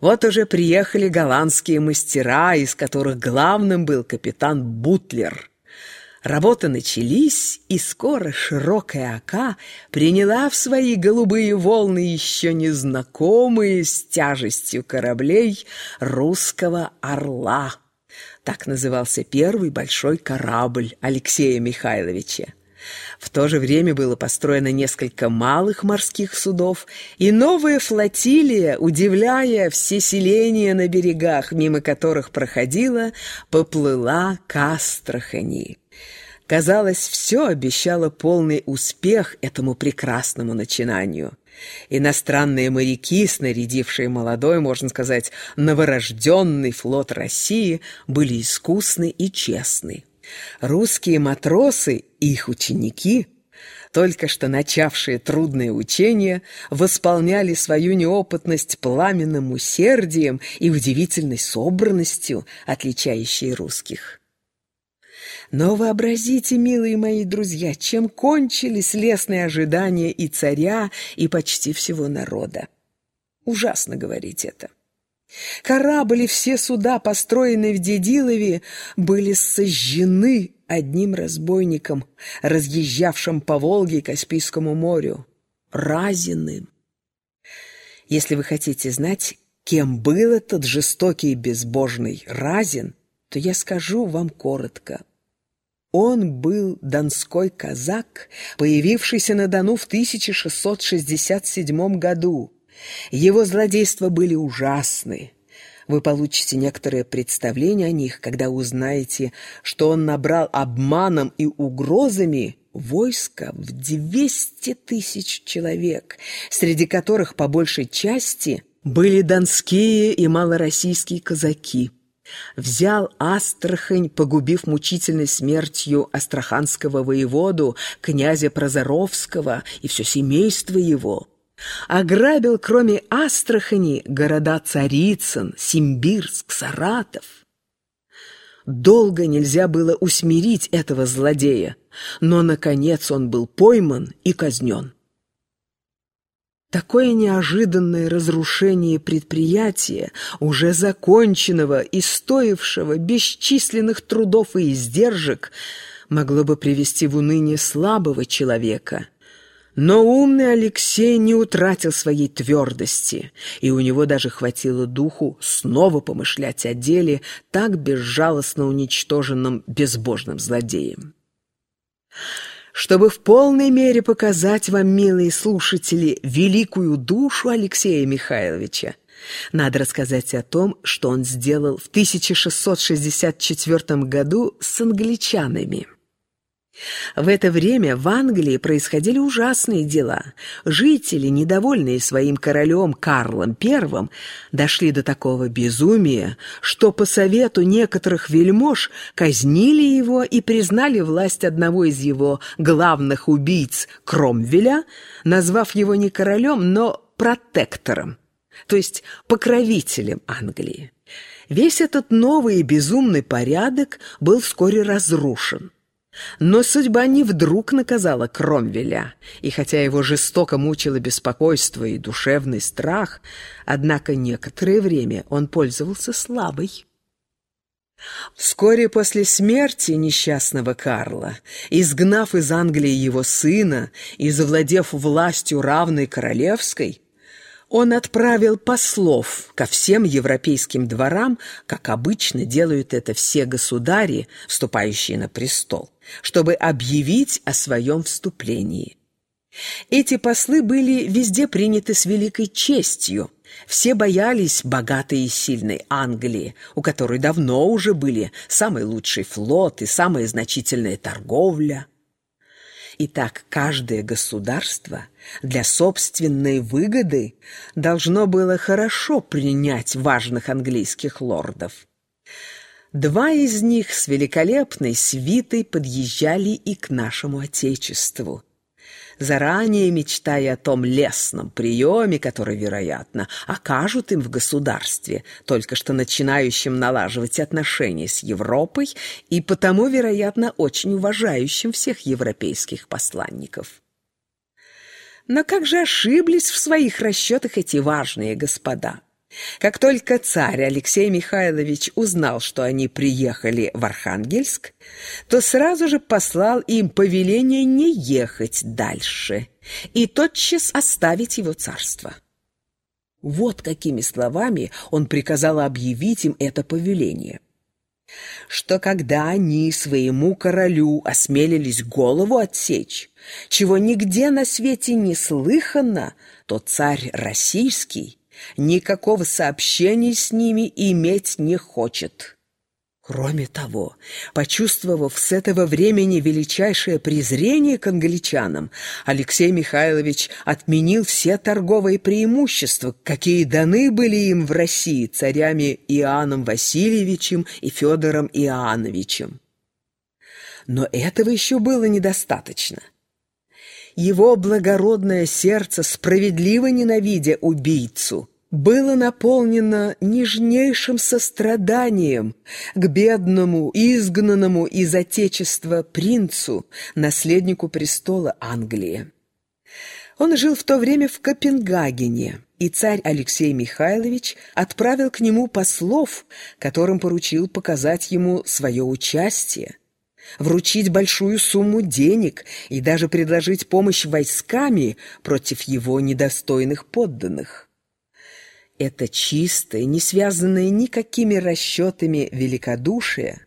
Вот уже приехали голландские мастера, из которых главным был капитан Бутлер. Работы начались, и скоро широкая ока приняла в свои голубые волны еще незнакомые с тяжестью кораблей русского «Орла». Так назывался первый большой корабль Алексея Михайловича. В то же время было построено несколько малых морских судов, и новая флотилия, удивляя все селения на берегах, мимо которых проходила, поплыла к Астрахани. Казалось, все обещало полный успех этому прекрасному начинанию. Иностранные моряки, снарядившие молодой, можно сказать, новорожденный флот России, были искусны и честны. Русские матросы и их ученики, только что начавшие трудные учения, восполняли свою неопытность пламенным усердием и удивительной собранностью, отличающей русских. Но вообразите, милые мои друзья, чем кончились лесные ожидания и царя, и почти всего народа. Ужасно говорить это. Корабль и все суда, построенные в Дедилове, были сожжены одним разбойником, разъезжавшим по Волге и Каспийскому морю, Разиным. Если вы хотите знать, кем был этот жестокий и безбожный Разин, то я скажу вам коротко. Он был донской казак, появившийся на Дону в 1667 году, его злодейства были ужасны. Вы получите некоторое представление о них, когда узнаете, что он набрал обманом и угрозами войско в 200 тысяч человек, среди которых по большей части были донские и малороссийские казаки. Взял Астрахань, погубив мучительной смертью астраханского воеводу, князя Прозоровского и все семейство его – Ограбил, кроме Астрахани, города Царицын, Симбирск, Саратов. Долго нельзя было усмирить этого злодея, но, наконец, он был пойман и казнен. Такое неожиданное разрушение предприятия, уже законченного и стоившего бесчисленных трудов и издержек, могло бы привести в уныние слабого человека – но умный Алексей не утратил своей твердости, и у него даже хватило духу снова помышлять о деле, так безжалостно уничтоженном безбожным злодеем. Чтобы в полной мере показать вам, милые слушатели, великую душу Алексея Михайловича, надо рассказать о том, что он сделал в 1664 году с англичанами. В это время в Англии происходили ужасные дела. Жители, недовольные своим королем Карлом I, дошли до такого безумия, что по совету некоторых вельмож казнили его и признали власть одного из его главных убийц Кромвеля, назвав его не королем, но протектором, то есть покровителем Англии. Весь этот новый и безумный порядок был вскоре разрушен. Но судьба не вдруг наказала Кромвеля, и хотя его жестоко мучило беспокойство и душевный страх, однако некоторое время он пользовался слабой. Вскоре после смерти несчастного Карла, изгнав из Англии его сына и завладев властью равной королевской, он отправил послов ко всем европейским дворам, как обычно делают это все государи, вступающие на престол, чтобы объявить о своем вступлении. Эти послы были везде приняты с великой честью. Все боялись богатой и сильной Англии, у которой давно уже были самый лучший флот и самая значительная торговля – Итак, каждое государство для собственной выгоды должно было хорошо принять важных английских лордов. Два из них с великолепной свитой подъезжали и к нашему Отечеству заранее мечтая о том лесном приеме, который, вероятно, окажут им в государстве, только что начинающим налаживать отношения с Европой и потому, вероятно, очень уважающим всех европейских посланников. Но как же ошиблись в своих расчетах эти важные господа? Как только царь Алексей Михайлович узнал, что они приехали в Архангельск, то сразу же послал им повеление не ехать дальше и тотчас оставить его царство. Вот какими словами он приказал объявить им это повеление. Что когда они своему королю осмелились голову отсечь, чего нигде на свете не слыхано, то царь российский никакого сообщения с ними иметь не хочет. Кроме того, почувствовав с этого времени величайшее презрение к англичанам, Алексей Михайлович отменил все торговые преимущества, какие даны были им в России царями Иоанном Васильевичем и Федором Иоанновичем. Но этого еще было недостаточно. Его благородное сердце, справедливо ненавидя убийцу, было наполнено нежнейшим состраданием к бедному, изгнанному из Отечества принцу, наследнику престола Англии. Он жил в то время в Копенгагене, и царь Алексей Михайлович отправил к нему послов, которым поручил показать ему свое участие вручить большую сумму денег и даже предложить помощь войсками против его недостойных подданных. Это чистое, не связанное никакими расчетами великодушие,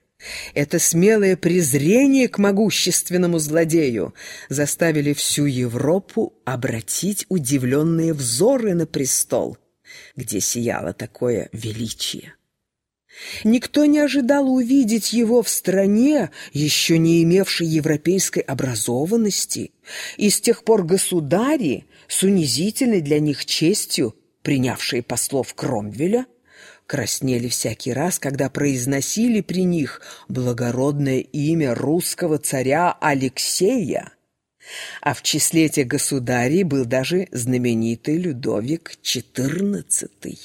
это смелое презрение к могущественному злодею заставили всю Европу обратить удивленные взоры на престол, где сияло такое величие. Никто не ожидал увидеть его в стране, еще не имевшей европейской образованности, и с тех пор государи, с унизительной для них честью, принявшие послов Кромвеля, краснели всякий раз, когда произносили при них благородное имя русского царя Алексея. А в числе этих государей был даже знаменитый Людовик XIV.